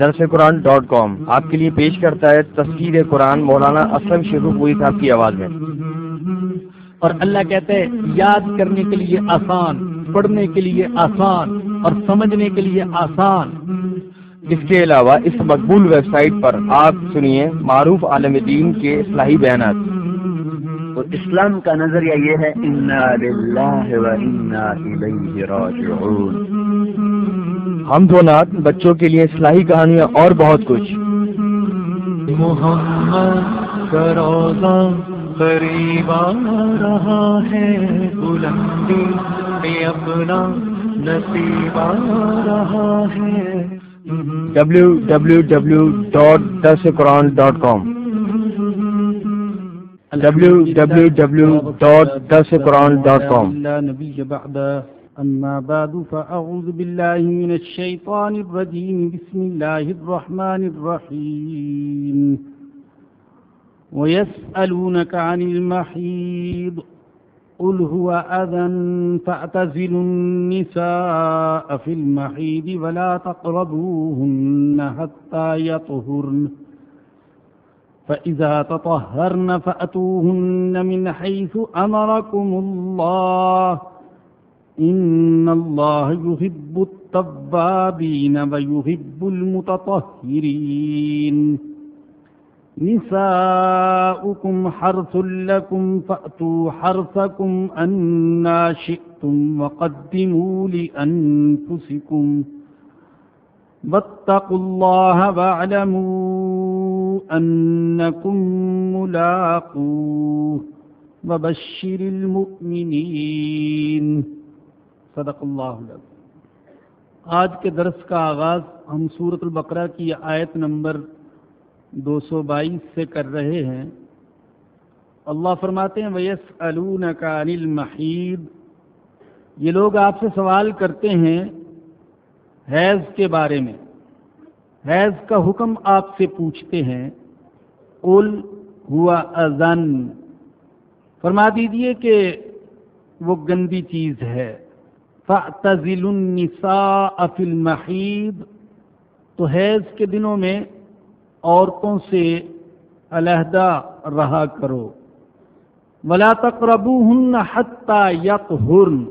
درس قرآن ڈاٹ کام آپ کے لیے پیش کرتا ہے تصویر قرآن مولانا اسلم شیخو پوری صاحب کی آواز میں۔ اور اللہ کہتے ہیں یاد کرنے کے لیے آسان، پڑھنے کے لیے آسان اور سمجھنے کے لیے آسان۔ اس کے علاوہ اس مقبول ویب سائٹ پر آپ سنیے معروف عالم دین کے اصلاحی بیانات۔ اور اسلام کا نظریہ یہ ہے ہم دو نات بچوں کے لیے اصلاحی کہانیاں اور بہت کچھ۔ محمد کا روزہ قریب آ رہا ہے بلندی میں اپنا نصیب آ رہا ہے۔ ڈبلو www.dasquran.com لا نبي بعد أما بعد فأعوذ بالله من الشيطان الرجيم بسم الله الرحمن الرحيم ويسألونك عن المحيض قل هو أذى فاعتزلوا النساء في المحيض ولا تقربوهن حتى يطهرن فإذا تطهرن فأتوهن من حيث أمركم الله إن الله يحب التوابين ويحب المتطهرين نساؤكم حرث لكم فأتوا حرثكم أنا شئتم وقدموا لأنفسكم واتقوا الله واعلموا أنكم ملاقوه وبشر المؤمنين. صدق اللہ آج کے درس کا آغاز ہم سورت البقرہ کی آیت نمبر دو سو بائیس سے کر رہے ہیں. اللہ فرماتے ہیں ویس علون کا انل محید یہ لوگ آپ سے سوال کرتے ہیں حیض کے بارے میں. حیض کا حکم آپ سے پوچھتے ہیں اول ہوا ازن فرما دیجیے کہ وہ گندی چیز ہے۔ فَأْتَزِلُ النِّسَاءَ فِي الْمَحِيدِ تو حیض کے دنوں میں عورتوں سے علیحدہ رہا کرو۔ ولا تقربوهن حتى يطهرن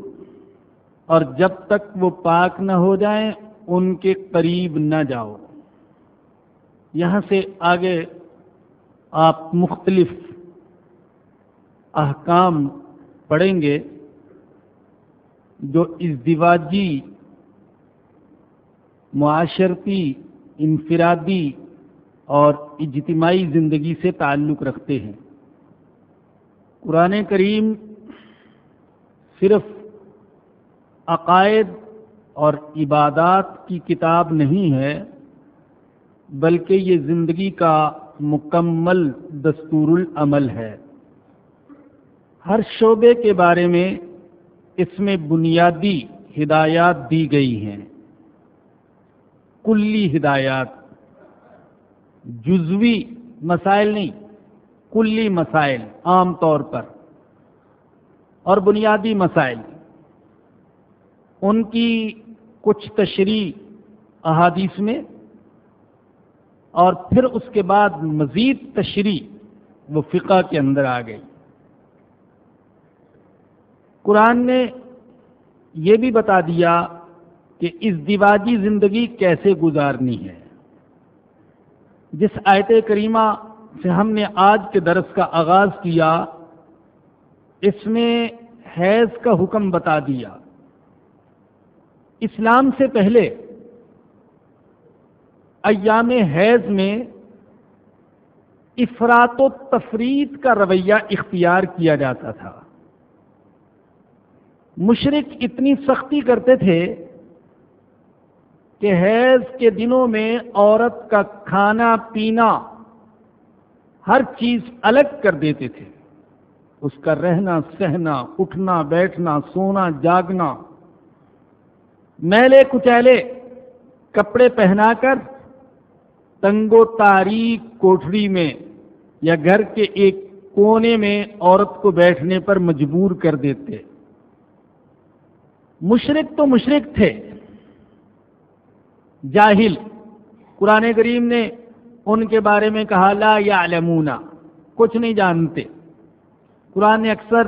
اور جب تک وہ پاک نہ ہو جائیں، ان کے قریب نہ جاؤ۔ یہاں سے آگے آپ مختلف احکام پڑھیں گے جو ازدواجی، معاشرتی، انفرادی اور اجتماعی زندگی سے تعلق رکھتے ہیں۔ قرآن کریم صرف عقائد اور عبادات کی کتاب نہیں ہے بلکہ یہ زندگی کا مکمل دستور العمل ہے۔ ہر شعبے کے بارے میں اس میں بنیادی ہدایات دی گئی ہیں۔ کلی ہدایات، جزوی مسائل نہیں، کلی مسائل عام طور پر، اور بنیادی مسائل۔ ان کی کچھ تشریح احادیث میں اور پھر اس کے بعد مزید تشریح وہ فقہ کے اندر آ گئی۔ قرآن نے یہ بھی بتا دیا کہ اس دیواجی زندگی کیسے گزارنی ہے۔ جس آیت کریمہ سے ہم نے آج کے درس کا آغاز کیا، اس میں حیض کا حکم بتا دیا۔ اسلام سے پہلے ایام حیض میں افراد و تفرید کا رویہ اختیار کیا جاتا تھا۔ مشرق اتنی سختی کرتے تھے کہ حیض کے دنوں میں عورت کا کھانا پینا ہر چیز الگ کر دیتے تھے۔ اس کا رہنا، سہنا، اٹھنا، بیٹھنا، سونا، جاگنا، میلے کچیلے، کپڑے پہنا کر تنگ و تاریخ کوٹری میں یا گھر کے ایک کونے میں عورت کو بیٹھنے پر مجبور کر دیتے۔ مشرق تو مشرق تھے۔ جاہل۔ قرآن کریم نے ان کے بارے میں کہا، لا یا کچھ نہیں جانتے۔ قرآن نے اکثر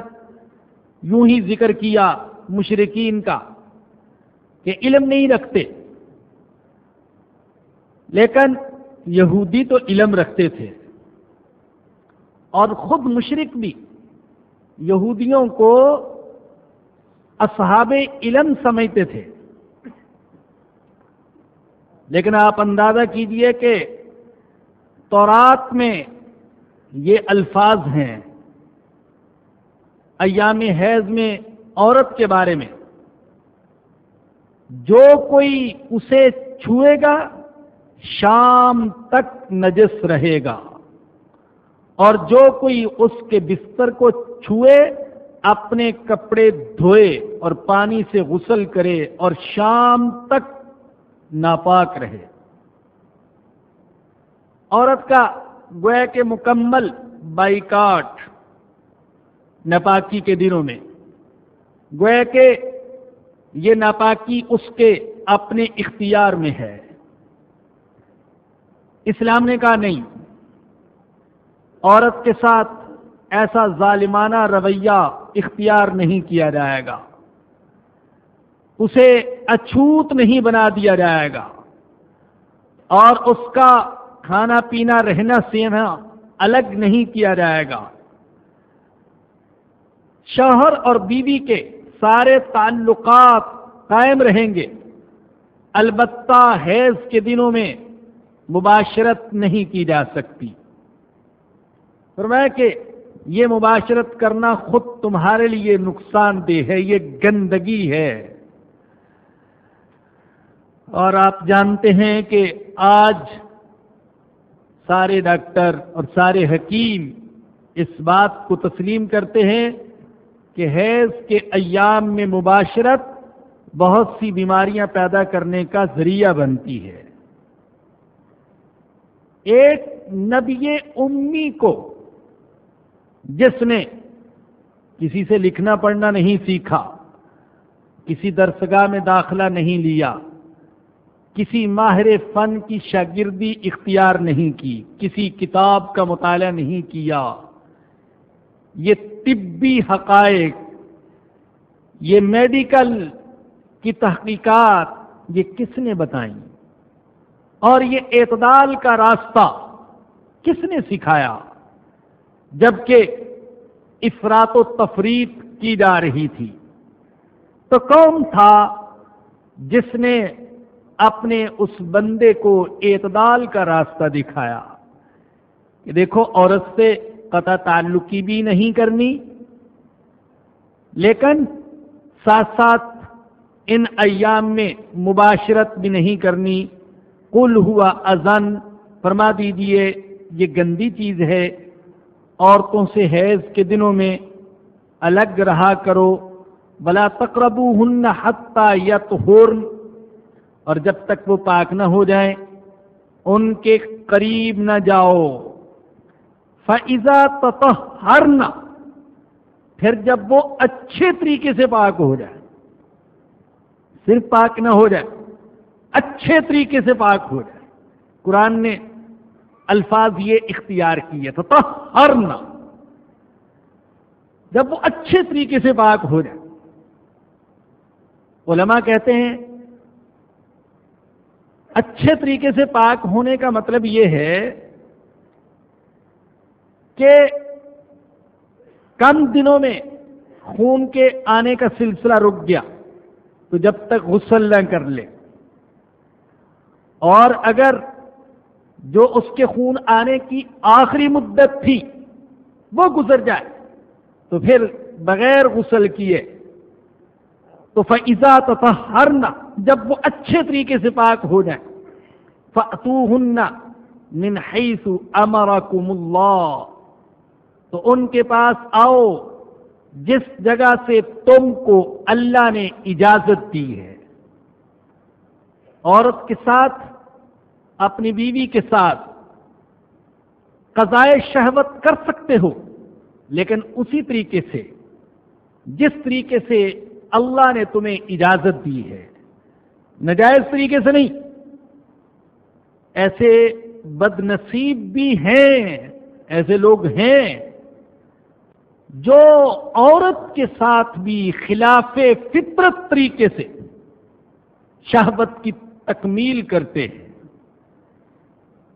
یوں ہی ذکر کیا مشرقین کا کہ علم نہیں رکھتے۔ لیکن یہودی تو علم رکھتے تھے۔ اور خود مشرق بھی۔ یہودیوں کو اصحاب علم سمجھتے تھے۔ لیکن آپ اندازہ کیجیے کہ تورات میں یہ الفاظ ہیں۔ ایام حیض میں عورت کے بارے میں۔ جو کوئی اسے چھوئے گا شام تک نجس رہے گا۔ اور جو کوئی اس کے بستر کو چھوئے، اپنے کپڑے دھوئے اور پانی سے غسل کرے اور شام تک ناپاک رہے۔ عورت کا گویا کے مکمل بائیکاٹ ناپاکی کے دنوں میں۔ گویا کہ یہ ناپاکی اس کے اپنے اختیار میں ہے۔ اسلام نے کہا نہیں۔ عورت کے ساتھ ایسا ظالمانہ رویہ اختیار نہیں کیا جائے گا۔ اسے اچھوت نہیں بنا دیا جائے گا۔ اور اس کا کھانا پینا رہنا سینا الگ نہیں کیا جائے گا۔ شوہر اور بیوی کے سارے تعلقات قائم رہیں گے۔ البتہ حیض کے دنوں میں مباشرت نہیں کی جا سکتی۔ فرمایا کہ یہ مباشرت کرنا خود تمہارے لیے نقصان دہ ہے، یہ گندگی ہے۔ اور آپ جانتے ہیں کہ آج سارے ڈاکٹر اور سارے حکیم اس بات کو تسلیم کرتے ہیں کہ حیض کے ایام میں مباشرت بہت سی بیماریاں پیدا کرنے کا ذریعہ بنتی ہے۔ ایک نبی امی کو جس نے کسی سے لکھنا پڑھنا نہیں سیکھا، کسی درسگاہ میں داخلہ نہیں لیا، کسی ماہر فن کی شاگردی اختیار نہیں کی، کسی کتاب کا مطالعہ نہیں کیا۔ یہ طبی حقائق، یہ میڈیکل کی تحقیقات، یہ کس نے بتائیں؟ اور یہ اعتدال کا راستہ کس نے سکھایا جبکہ افراد و تفریح کی جا رہی تھی؟ تو کون تھا جس نے اپنے اس بندے کو اعتدال کا راستہ دکھایا؟ کہ دیکھو، عورت سے قطع تعلقی بھی نہیں کرنی، لیکن ساتھ ساتھ ان ایام میں مباشرت بھی نہیں کرنی کل ہوا ازن فرما دیجیے یہ گندی چیز ہے، عورتوں سے حیض کے دنوں میں الگ رہا کرو بلا تقرب ہن حتہ یا اور جب تک وہ پاک نہ ہو جائیں، ان کے قریب نہ جاؤ۔ فضا تطہرنا پھر جب وہ اچھے طریقے سے پاک ہو جائے صرف پاک نہ ہو جائے اچھے طریقے سے پاک ہو جائے۔ قرآن نے الفاظ یہ اختیار کیے تو ہرنا جب وہ اچھے طریقے سے پاک ہو جائے۔ علماء کہتے ہیں، اچھے طریقے سے پاک ہونے کا مطلب یہ ہے کہ کم دنوں میں خون کے آنے کا سلسلہ رک گیا، تو جب تک غسل نہ کر لے۔ اور اگر جو اس کے خون آنے کی آخری مدت تھی وہ گزر جائے، تو پھر بغیر غسل کیے، تو فضا تطہرنا جب وہ اچھے طریقے سے پاک ہو جائے فتو من حیث امرکم اللہ تو ان کے پاس آؤ، جس جگہ سے تم کو اللہ نے اجازت دی ہے۔ عورت کے ساتھ، اپنی بیوی کے ساتھ قضائے شہوت کر سکتے ہو، لیکن اسی طریقے سے، جس طریقے سے اللہ نے تمہیں اجازت دی ہے۔ نجائز طریقے سے نہیں۔ ایسے بد نصیب بھی ہیں، ایسے لوگ ہیں جو عورت کے ساتھ بھی خلاف فطرت طریقے سے شہبت کی تکمیل کرتے ہیں۔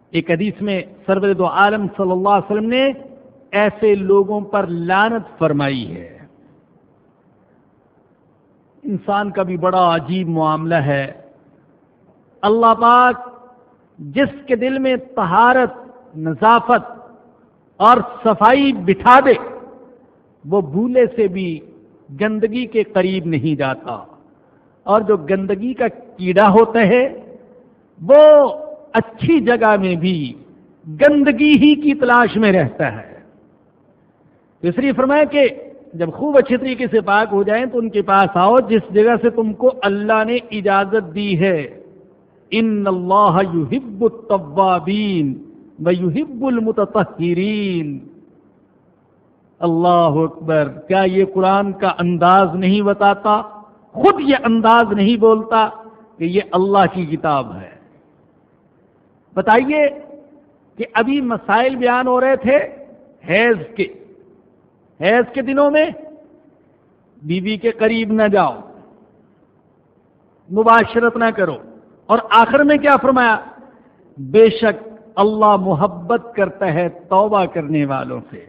ایک حدیث میں سرور دو عالم صلی اللہ علیہ وسلم نے ایسے لوگوں پر لانت فرمائی ہے۔ انسان کا بھی بڑا عجیب معاملہ ہے۔ اللہ پاک جس کے دل میں تہارت نظافت اور صفائی بٹھا دے، وہ بھولے سے بھی گندگی کے قریب نہیں جاتا۔ اور جو گندگی کا کیڑا ہوتا ہے، وہ اچھی جگہ میں بھی گندگی ہی کی تلاش میں رہتا ہے۔ اس لیے فرمایا کہ جب خوب اچھی طریقے سے پاک ہو جائیں تو ان کے پاس آؤ، جس جگہ سے تم کو اللہ نے اجازت دی ہے۔ ان اللہ یحب التوابین و یحب المتطہرین۔ اللہ اکبر، کیا یہ قرآن کا انداز نہیں بتاتا؟ خود یہ انداز نہیں بولتا کہ یہ اللہ کی کتاب ہے۔ بتائیے کہ ابھی مسائل بیان ہو رہے تھے حیض کے۔ حیض کے دنوں میں بیوی کے قریب نہ جاؤ۔ مباشرت نہ کرو۔ اور آخر میں کیا فرمایا؟ بے شک اللہ محبت کرتا ہے توبہ کرنے والوں سے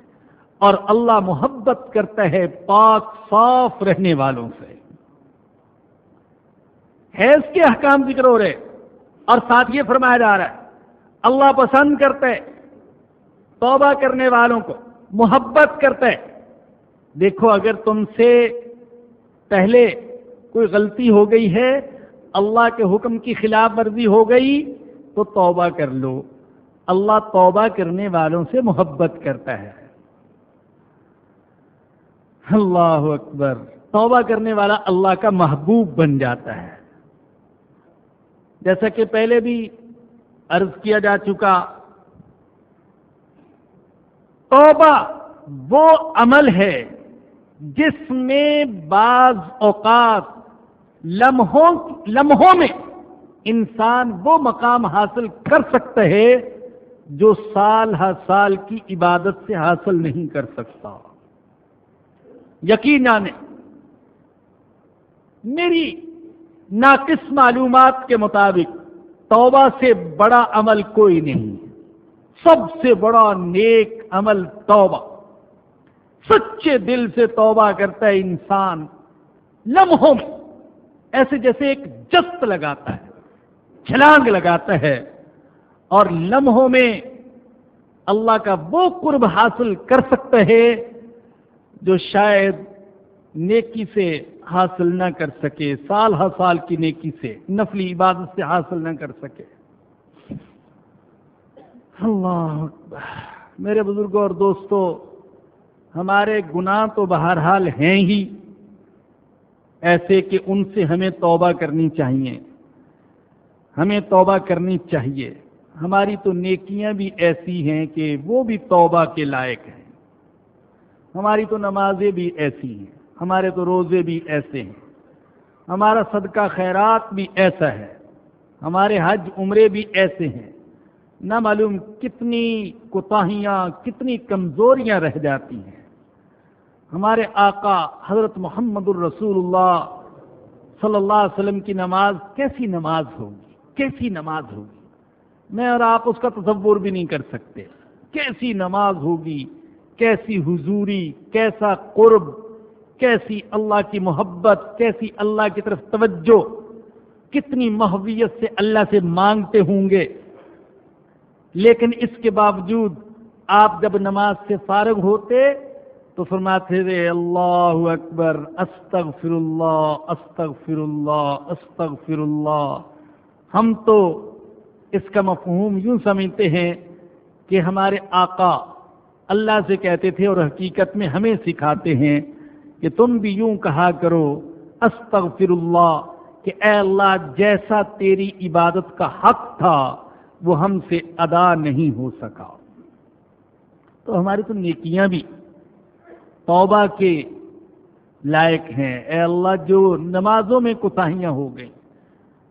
اور اللہ محبت کرتا ہے پاک صاف رہنے والوں سے۔ حیض کے احکام ذکر ہو رہے اور ساتھ یہ فرمایا جا رہا ہے، اللہ پسند کرتے، توبہ کرنے والوں کو محبت کرتے۔ دیکھو، اگر تم سے پہلے کوئی غلطی ہو گئی ہے، اللہ کے حکم کی خلاف ورزی ہو گئی، تو توبہ کر لو۔ اللہ توبہ کرنے والوں سے محبت کرتا ہے۔ اللہ اکبر۔ توبہ کرنے والا اللہ کا محبوب بن جاتا ہے۔ جیسا کہ پہلے بھی عرض کیا جا چکا۔ توبہ وہ عمل ہے جس میں بعض اوقات لمحوں لمحوں میں انسان وہ مقام حاصل کر سکتا ہے جو سال ہر سال کی عبادت سے حاصل نہیں کر سکتا۔ یقین جانے میری ناقص معلومات کے مطابق توبہ سے بڑا عمل کوئی نہیں سب سے بڑا نیک عمل توبہ۔ سچے دل سے توبہ کرتا ہے انسان۔ لمحوں میں ایسے جیسے ایک جست لگاتا ہے، چھلانگ لگاتا ہے۔ اور لمحوں میں اللہ کا وہ قرب حاصل کر سکتا ہے جو شاید نیکی سے حاصل نہ کر سکے، سال ہر سال کی نیکی سے، نفلی عبادت سے حاصل نہ کر سکے۔ اللہ میرے بزرگوں اور دوستوں، ہمارے گناہ تو بہرحال ہیں ہی۔ ایسے کہ ان سے ہمیں توبہ کرنی چاہیے۔ ہمیں توبہ کرنی چاہیے۔ ہماری تو نیکیاں بھی ایسی ہیں کہ وہ بھی توبہ کے لائق ہیں۔ ہماری تو نمازیں بھی ایسی ہیں۔ ہمارے تو روزے بھی ایسے ہیں۔ ہمارا صدقہ خیرات بھی ایسا ہے۔ ہمارے حج عمرے بھی ایسے ہیں۔ نہ معلوم کتنی کوتاہیاں، کتنی کمزوریاں رہ جاتی ہیں۔ ہمارے آقا حضرت محمد الرسول اللہ صلی اللہ علیہ وسلم کی نماز کیسی نماز ہوگی؟ کیسی نماز ہوگی؟ میں اور آپ اس کا تصور بھی نہیں کر سکتے۔ کیسی نماز ہوگی؟ کیسی حضوری، کیسا قرب کیسی اللہ کی محبت، کیسی اللہ کی طرف توجہ، کتنی محویت سے اللہ سے مانگتے ہوں گے؟ لیکن اس کے باوجود آپ جب نماز سے فارغ ہوتے تو فرماتے تھے، اللہ اکبر استغفر اللہ استغفر اللہ استغفر اللہ ہم تو اس کا مفہوم یوں سمجھتے ہیں کہ ہمارے آقا اللہ سے کہتے تھے اور حقیقت میں ہمیں سکھاتے ہیں۔ کہ تم بھی یوں کہا کرو استغفر اللہ کہ اے اللہ، جیسا تیری عبادت کا حق تھا، وہ ہم سے ادا نہیں ہو سکا. تو ہماری تو نیکیاں بھی توبہ کے لائق ہیں۔ اے اللہ، جو نمازوں میں کوتاہیاں ہو گئیں،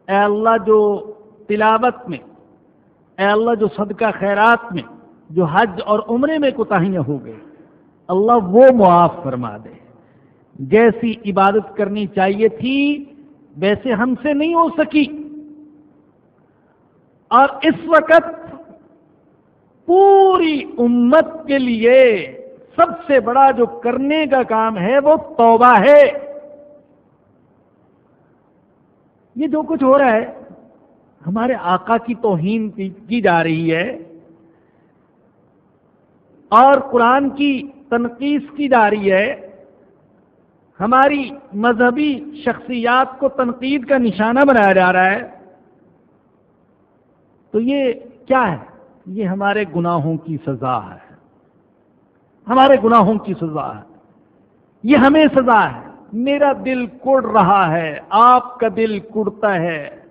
اے اللہ، جو تلاوت میں، اے اللہ، جو صدقہ خیرات میں، جو حج اور عمرے میں کوتاہیاں ہو گئی اللہ وہ معاف فرما دے۔ جیسی عبادت کرنی چاہیے تھی، ویسے ہم سے نہیں ہو سکی۔ اور اس وقت پوری امت کے لیے سب سے بڑا جو کرنے کا کام ہے، وہ توبہ ہے۔ یہ جو کچھ ہو رہا ہے، ہمارے آقا کی توہین کی جا رہی ہے۔ اور قرآن کی تنقید کی جا رہی ہے۔ ہماری مذہبی شخصیات کو تنقید کا نشانہ بنایا جا رہا ہے۔ تو یہ کیا ہے؟ یہ ہمارے گناہوں کی سزا ہے۔ ہمارے گناہوں کی سزا ہے۔ یہ ہمیں سزا ہے۔ میرا دل کڑ رہا ہے۔ آپ کا دل کڑتا ہے۔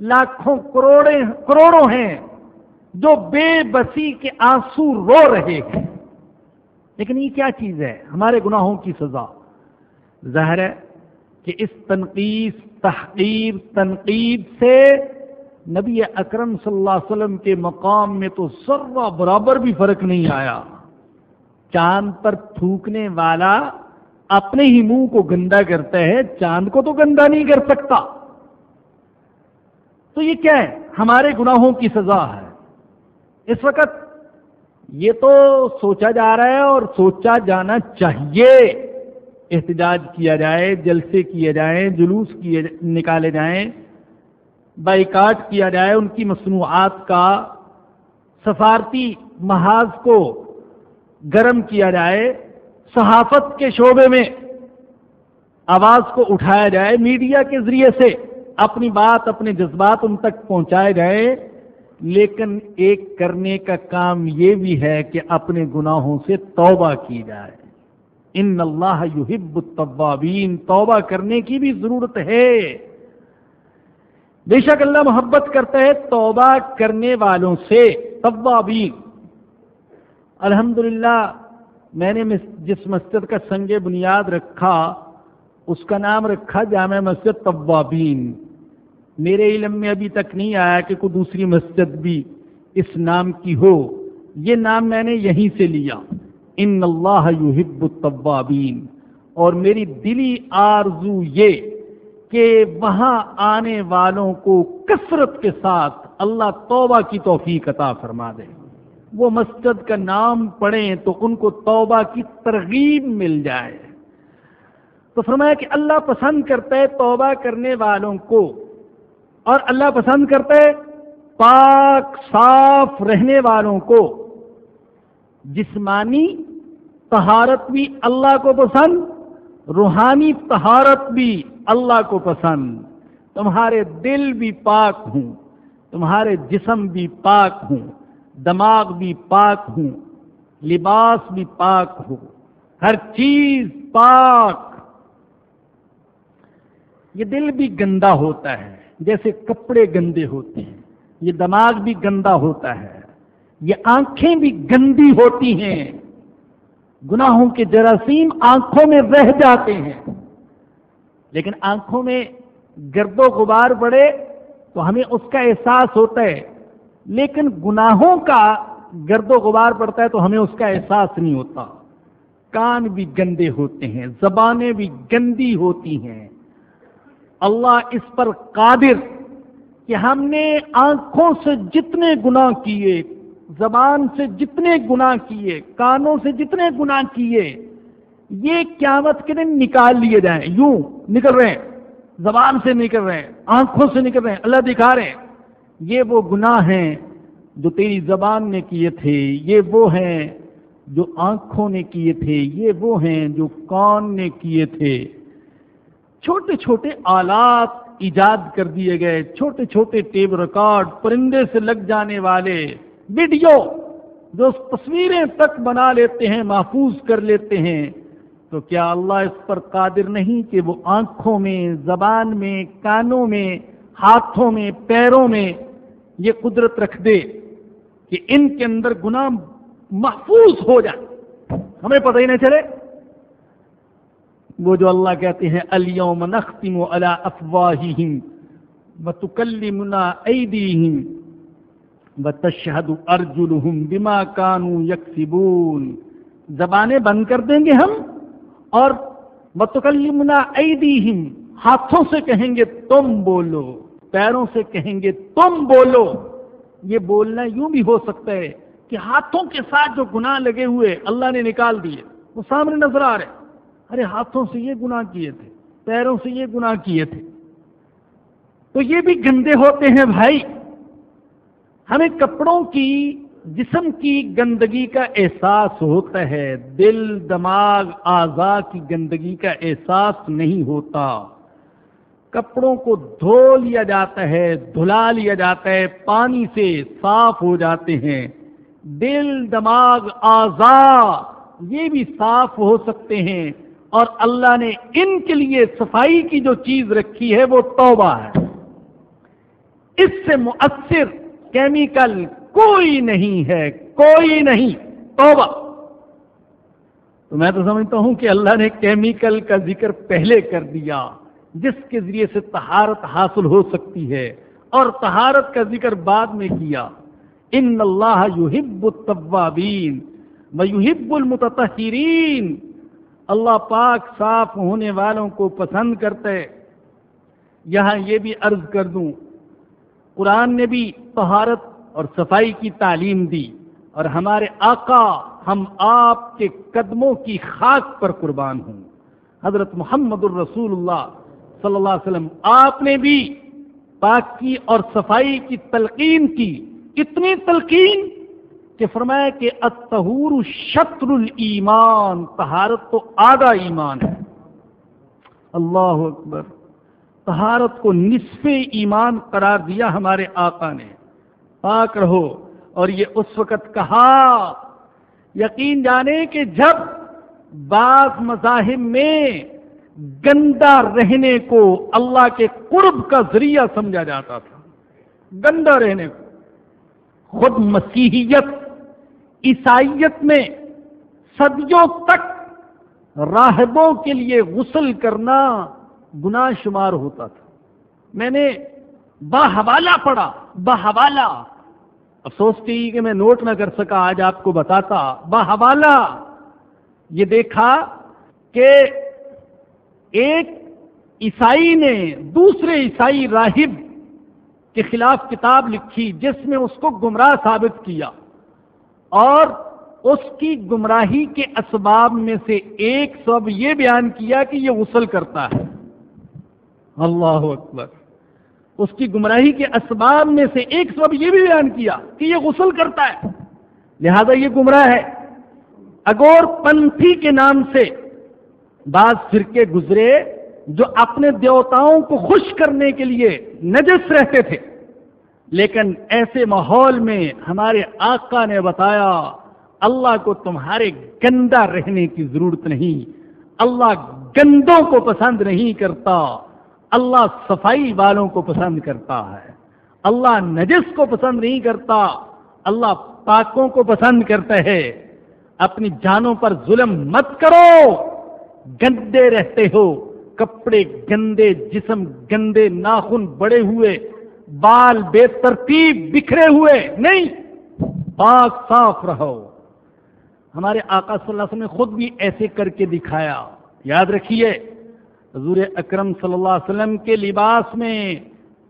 لاکھوں کروڑے کروڑوں ہیں جو بے بسی کے آنسو رو رہے ہیں۔ لیکن یہ کیا چیز ہے؟ ہمارے گناہوں کی سزا۔ ظاہر ہے کہ اس تنقید، تحقیر، تنقید سے نبی اکرم صلی اللہ علیہ وسلم کے مقام میں تو سروا برابر بھی فرق نہیں آیا۔ چاند پر تھوکنے والا اپنے ہی منہ کو گندا کرتا ہے، چاند کو تو گندا نہیں کر سکتا۔ تو یہ کیا ہے؟ ہمارے گناہوں کی سزا ہے۔ اس وقت یہ تو سوچا جا رہا ہے اور سوچا جانا چاہیے۔ احتجاج کیا جائے، جلسے کیے جائیں، جلوس کیے نکالے جائیں، بائیکاٹ کیا جائے ان کی مصنوعات کا سفارتی محاذ کو گرم کیا جائے، صحافت کے شعبے میں آواز کو اٹھایا جائے، میڈیا کے ذریعے سے اپنی بات، اپنے جذبات ان تک پہنچائے جائے لیکن ایک کرنے کا کام یہ بھی ہے کہ اپنے گناہوں سے توبہ کی جائے۔ ان اللہ یحب التوابین، توبہ کرنے کی بھی ضرورت ہے۔ بے شک اللہ محبت کرتا ہے توبہ کرنے والوں سے طوابین الحمد میں نے جس مسجد کا سنگ بنیاد رکھا، اس کا نام رکھا جامع مسجد طوابین میرے علم میں ابھی تک نہیں آیا کہ کوئی دوسری مسجد بھی اس نام کی ہو۔ یہ نام میں نے یہیں سے لیا۔ ان اللہ یحب التوابین۔ اور میری دلی آرزو یہ کہ وہاں آنے والوں کو کثرت کے ساتھ اللہ توبہ کی توفیق عطا فرما دے۔ وہ مسجد کا نام پڑھیں تو ان کو توبہ کی ترغیب مل جائے۔ تو فرمایا کہ اللہ پسند کرتا ہے توبہ کرنے والوں کو۔ اور اللہ پسند کرتا ہے پاک صاف رہنے والوں کو۔ جسمانی طہارت بھی اللہ کو پسند، روحانی طہارت بھی اللہ کو پسند۔ تمہارے دل بھی پاک ہوں، تمہارے جسم بھی پاک ہوں، دماغ بھی پاک ہوں، لباس بھی پاک ہو، ہر چیز پاک۔ یہ دل بھی گندا ہوتا ہے، جیسے کپڑے گندے ہوتے ہیں، یہ دماغ بھی گندا ہوتا ہے، یہ آنکھیں بھی گندی ہوتی ہیں۔ گناہوں کے جراثیم آنکھوں میں رہ جاتے ہیں۔ لیکن آنکھوں میں گرد و غبار پڑے تو ہمیں اس کا احساس ہوتا ہے۔ لیکن گناہوں کا گرد و غبار پڑتا ہے تو ہمیں اس کا احساس نہیں ہوتا۔ کان بھی گندے ہوتے ہیں، زبانیں بھی گندی ہوتی ہیں۔ اللہ اس پر قادر کہ ہم نے آنکھوں سے جتنے گناہ کیے زبان سے جتنے گناہ کیے، کانوں سے جتنے گناہ کیے، یہ قیامت کے دن نکال لیے جائیں۔ یوں نکل رہے ہیں، زبان سے نکل رہے ہیں، آنکھوں سے نکل رہے ہیں، اللہ دکھا رہے ہیں۔ یہ وہ گناہ ہیں جو تیری زبان نے کیے تھے، یہ وہ ہیں جو آنکھوں نے کیے تھے، یہ وہ ہیں جو کان نے کیے تھے۔ چھوٹے چھوٹے آلات ایجاد کر دیے گئے، چھوٹے چھوٹے ٹیب ریکارڈ پرندے سے لگ جانے والے۔ ویڈیو جو تصویریں تک بنا لیتے ہیں، محفوظ کر لیتے ہیں، تو کیا اللہ اس پر قادر نہیں کہ وہ آنکھوں میں، زبان میں، کانوں میں، ہاتھوں میں، پیروں میں یہ قدرت رکھ دے کہ ان کے اندر گناہ محفوظ ہو جائے؟ ہمیں پتہ ہی نہیں چلے۔ وہ جو اللہ کہتے ہیں، الیوم نختم علی افواہہم وتکلمنا ایدیہم بتشہد ارجلہم بما کانو یکسبون زبانیں بند کر دیں گے ہم اور بتکلمنا ایدیہم ہاتھوں سے کہیں گے تم بولو، پیروں سے کہیں گے تم بولو۔ یہ بولنا یوں بھی ہو سکتا ہے کہ ہاتھوں کے ساتھ جو گناہ لگے ہوئے اللہ نے نکال دیے، وہ سامنے نظر آ رہے۔ ارے ہاتھوں سے یہ گناہ کیے تھے، پیروں سے یہ گناہ کیے تھے۔ تو یہ بھی گندے ہوتے ہیں بھائی۔ ہمیں کپڑوں کی، جسم کی گندگی کا احساس ہوتا ہے۔ دل، دماغ اعضا کی گندگی کا احساس نہیں ہوتا۔ کپڑوں کو دھو لیا جاتا ہے، دھلا لیا جاتا ہے، پانی سے صاف ہو جاتے ہیں۔ دل، دماغ اعضا یہ بھی صاف ہو سکتے ہیں۔ اور اللہ نے ان کے لیے صفائی کی جو چیز رکھی ہے، وہ توبہ ہے۔ اس سے مؤثر کیمیکل کوئی نہیں ہے، کوئی نہیں۔ توبہ۔ تو میں تو سمجھتا ہوں کہ اللہ نے کیمیکل کا ذکر پہلے کر دیا، جس کے ذریعے سے تہارت حاصل ہو سکتی ہے، اور تہارت کا ذکر بعد میں کیا۔ ان اللہ یحب التوابین، و یحب المتطہرین۔ اللہ پاک صاف ہونے والوں کو پسند کرتے۔ یہاں یہ بھی عرض کر دوں قرآن نے بھی طہارت اور صفائی کی تعلیم دی اور ہمارے آقا ہم آپ کے قدموں کی خاک پر قربان ہوں۔ حضرت محمد الرسول اللہ صلی اللہ علیہ وسلم، آپ نے بھی پاکی اور صفائی کی تلقین کی۔ اتنی تلقین کہ فرمایا کہ اتہور شطر المان تہارت تو آدھا ایمان ہے۔ اللہ اکبر۔ تہارت کو نصف ایمان قرار دیا ہمارے آقا نے۔ پاک رہو۔ اور یہ اس وقت کہا، یقین جانے کہ جب بعض مذاہب میں گندا رہنے کو اللہ کے قرب کا ذریعہ سمجھا جاتا تھا، گندا رہنے کو۔ خود مسیحیت، عیسائیت میں صدیوں تک راہبوں کے لیے غسل کرنا گناہ شمار ہوتا تھا۔ میں نے باحوالہ پڑھا، باحوالہ۔ افسوس تھی کہ میں نوٹ نہ کر سکا، آج آپ کو بتاتا۔ باحوالہ۔ یہ دیکھا کہ ایک عیسائی نے دوسرے عیسائی راہب کے خلاف کتاب لکھی، جس میں اس کو گمراہ ثابت کیا۔ اور اس کی گمراہی کے اسباب میں سے ایک سب یہ بیان کیا کہ یہ غسل کرتا ہے۔ اللہ اکبر۔ اس کی گمراہی کے اسباب میں سے ایک سب یہ بھی بیان کیا کہ یہ غسل کرتا ہے۔ لہذا یہ گمراہ ہے۔ اگور پنتھی کے نام سے بعض فرقے گزرے جو اپنے دیوتاؤں کو خوش کرنے کے لیے نجس رہتے تھے، لیکن ایسے ماحول میں ہمارے آقا نے بتایا، اللہ کو تمہارے گندا رہنے کی ضرورت نہیں، اللہ گندوں کو پسند نہیں کرتا۔ اللہ صفائی والوں کو پسند کرتا ہے۔ اللہ نجس کو پسند نہیں کرتا۔ اللہ پاکوں کو پسند کرتا ہے۔ اپنی جانوں پر ظلم مت کرو۔ گندے رہتے ہو۔ کپڑے گندے، جسم گندے، ناخن بڑے ہوئے۔ بال بے ترتیب بکھرے ہوئے۔ نہیں، پاک صاف رہو۔ ہمارے آقا صلی اللہ علیہ وسلم نے خود بھی ایسے کر کے دکھایا۔ یاد رکھیے حضور اکرم صلی اللہ علیہ وسلم کے لباس میں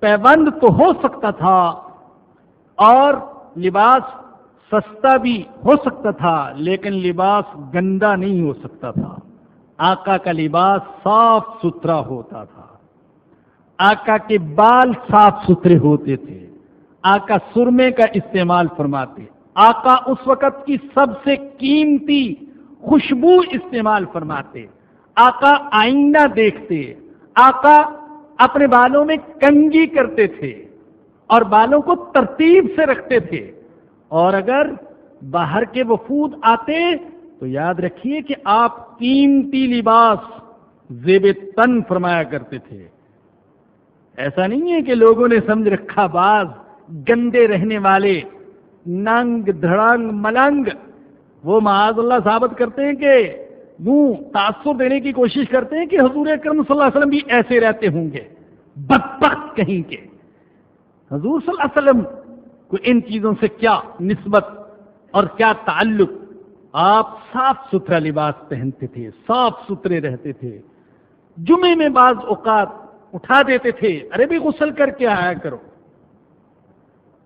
پیبند تو ہو سکتا تھا اور لباس سستا بھی ہو سکتا تھا، لیکن لباس گندا نہیں ہو سکتا تھا۔ آقا کا لباس صاف ستھرا ہوتا تھا۔ آقا کے بال صاف ستھرے ہوتے تھے۔ آقا سرمے کا استعمال فرماتے۔ آقا اس وقت کی سب سے قیمتی خوشبو استعمال فرماتے۔ آقا آئندہ دیکھتے، آقا اپنے بالوں میں کنگی کرتے تھے اور بالوں کو ترتیب سے رکھتے تھے۔ اور اگر باہر کے وفود آتے تو یاد رکھیے کہ آپ قیمتی لباس زیب تن فرمایا کرتے تھے۔ ایسا نہیں ہے کہ لوگوں نے سمجھ رکھا باز، گندے رہنے والے، ننگ، دھڑنگ، ملنگ۔ وہ معاذ اللہ ثابت کرتے ہیں کہ یوں تاثر دینے کی کوشش کرتے ہیں کہ حضور اکرم صلی اللہ علیہ وسلم بھی ایسے رہتے ہوں گے، بدبخت کہیں کے حضور صلی اللہ علیہ وسلم کوئی ان چیزوں سے کیا نسبت اور کیا تعلق؟ آپ صاف ستھرا لباس پہنتے تھے، صاف ستھرے رہتے تھے۔ جمعے میں بعض اوقات اٹھا دیتے تھے، ارے بھی غسل کر کے آیا کرو۔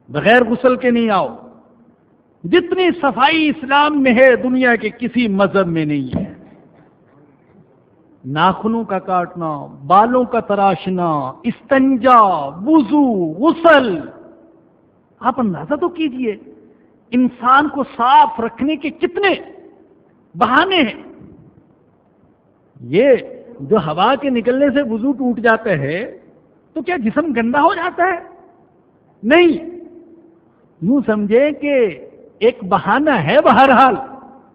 بغیر غسل کے نہیں آؤ۔ جتنی صفائی اسلام میں ہے، دنیا کے کسی مذہب میں نہیں ہے۔ ناخنوں کا کاٹنا، بالوں کا تراشنا، استنجا، وضو، غسل۔ آپ اندازہ تو کیجیے، انسان کو صاف رکھنے کے کتنے بہانے ہیں۔ یہ جو ہوا کے نکلنے سے وضو ٹوٹ جاتا ہے، تو کیا جسم گندا ہو جاتا ہے؟ نہیں۔ یوں سمجھے کہ ایک بہانہ ہے بہرحال۔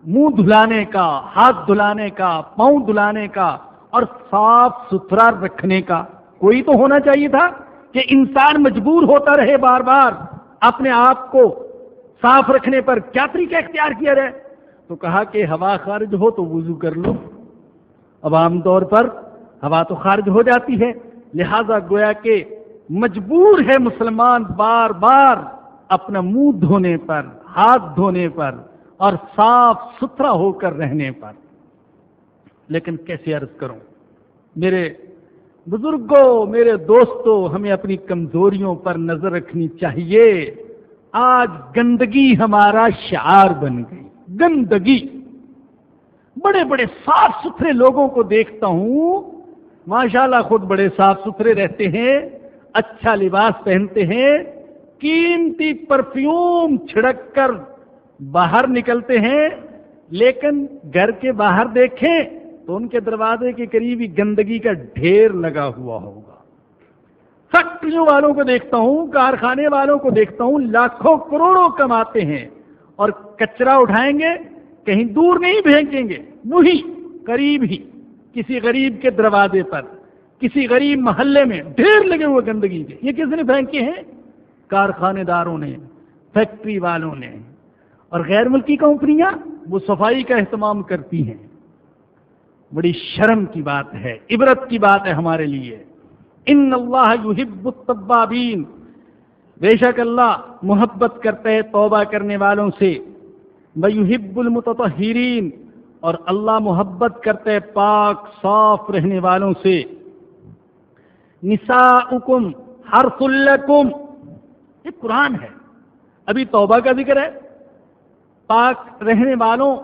منہ دھلانے کا، ہاتھ دھلانے کا، پاؤں دھلانے کا اور صاف ستھرا رکھنے کا کوئی تو ہونا چاہیے تھا کہ انسان مجبور ہوتا رہے بار بار اپنے آپ کو صاف رکھنے پر کیا طریقہ اختیار کیا جائے؟ تو کہا کہ ہوا خارج ہو تو وضو کر لو۔ اب عام طور پر ہوا تو خارج ہو جاتی ہے، لہذا گویا کہ مجبور ہے مسلمان بار بار اپنا منہ دھونے پر، ہاتھ دھونے پر اور صاف ستھرا ہو کر رہنے پر۔ لیکن کیسے عرض کروں، میرے بزرگوں، میرے دوستوں، ہمیں اپنی کمزوریوں پر نظر رکھنی چاہیے۔ آج گندگی ہمارا شعار بن گئی۔ گندگی۔ بڑے بڑے صاف ستھرے لوگوں کو دیکھتا ہوں۔ ماشاءاللہ خود بڑے صاف ستھرے رہتے ہیں اچھا لباس پہنتے ہیں، قیمتی پرفیوم چھڑک کر باہر نکلتے ہیں، لیکن گھر کے باہر دیکھیں تو ان کے دروازے کے قریب ہی گندگی کا ڈھیر لگا ہوا ہوگا۔ فیکٹریوں والوں کو دیکھتا ہوں، کارخانے والوں کو دیکھتا ہوں، لاکھوں کروڑوں کماتے ہیں اور کچرا اٹھائیں گے، کہیں دور نہیں پھینکیں گے وہی قریب ہی، کسی غریب کے دروازے پر، کسی غریب محلے میں ڈھیر لگے ہوئے گندگی کے۔ یہ کس نے پھینکے ہیں؟ کارخانے داروں نے، فیکٹری والوں نے۔ اور غیر ملکی کمپنیاں وہ صفائی کا اہتمام کرتی ہیں۔ بڑی شرم کی بات ہے، عبرت کی بات ہے ہمارے لیے۔ ان اللہ یحب التبابین بے شک اللہ محبت کرتے ہے توبہ کرنے والوں سے۔ ویحب المتطہرین۔ اور اللہ محبت کرتے ہے پاک صاف رہنے والوں سے۔ نساؤکم، حرث لکم۔ یہ قرآن ہے۔ ابھی توبہ کا ذکر ہے۔ پاک رہنے والوں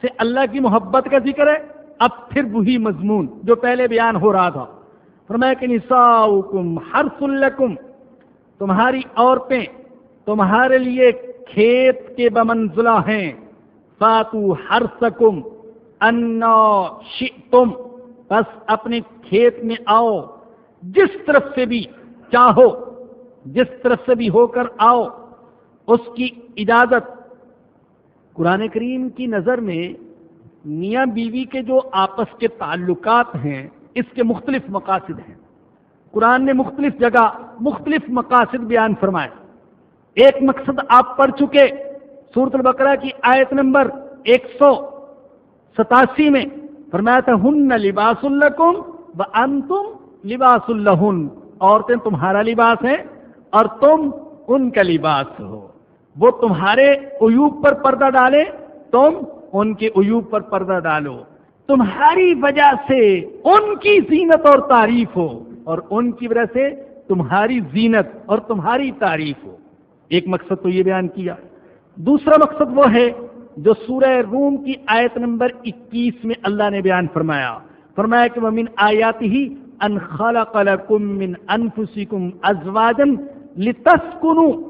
سے اللہ کی محبت کا ذکر ہے۔ اب پھر وہی مضمون جو پہلے بیان ہو رہا تھا۔ فرمایا کہ نساؤکم حرث لکم، تمہاری عورتیں تمہارے لیے کھیت کے بمنزلہ ہیں۔ فاتو حرثکم انا شئتم، بس اپنے کھیت میں آؤ۔ جس طرف سے بھی چاہو، جس طرف سے بھی ہو کر آؤ، اس کی اجازت قرآن کریم کی نظر میں میاں بیوی کے جو آپس کے تعلقات ہیں، اس کے مختلف مقاصد ہیں۔ قرآن نے مختلف جگہ مختلف مقاصد بیان فرمائے۔ ایک مقصد آپ پڑھ چکے سورت البقرہ کی آیت نمبر ایک سو ستاسی میں فرمایا تھا، ہن لباس الکم و ان تم لباس الہن عورتیں تمہارا لباس ہیں اور تم ان کا لباس ہو۔ وہ تمہارے عیوب پر پردہ ڈالے تم ان کے عیوب پر پردہ ڈالو۔ تمہاری وجہ سے ان کی زینت اور تعریف ہو، اور ان کی وجہ سے تمہاری زینت اور تمہاری تعریف ہو۔ ایک مقصد تو یہ بیان کیا۔ دوسرا مقصد وہ ہے جو سورہ روم کی آیت نمبر اکیس میں اللہ نے بیان فرمایا۔ فرمایا کہ وہ من آیات ہی ان خلق لکم من انفسکم ازواجا لتسکنوا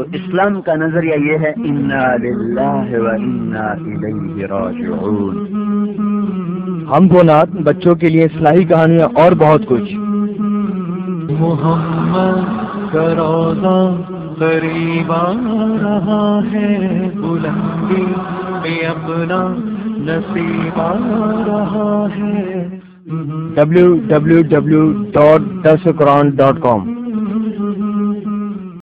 تو اسلام کا نظریہ یہ ہے انا للہ و انا الیہ راجعون ہم کو نات بچوں کے لیے اصلاحی کہانیاں اور بہت کچھ۔ محمد کا روضہ قریب آ رہا ہے بلندی میں اپنا نصیب آ رہا ہے۔ ڈبلو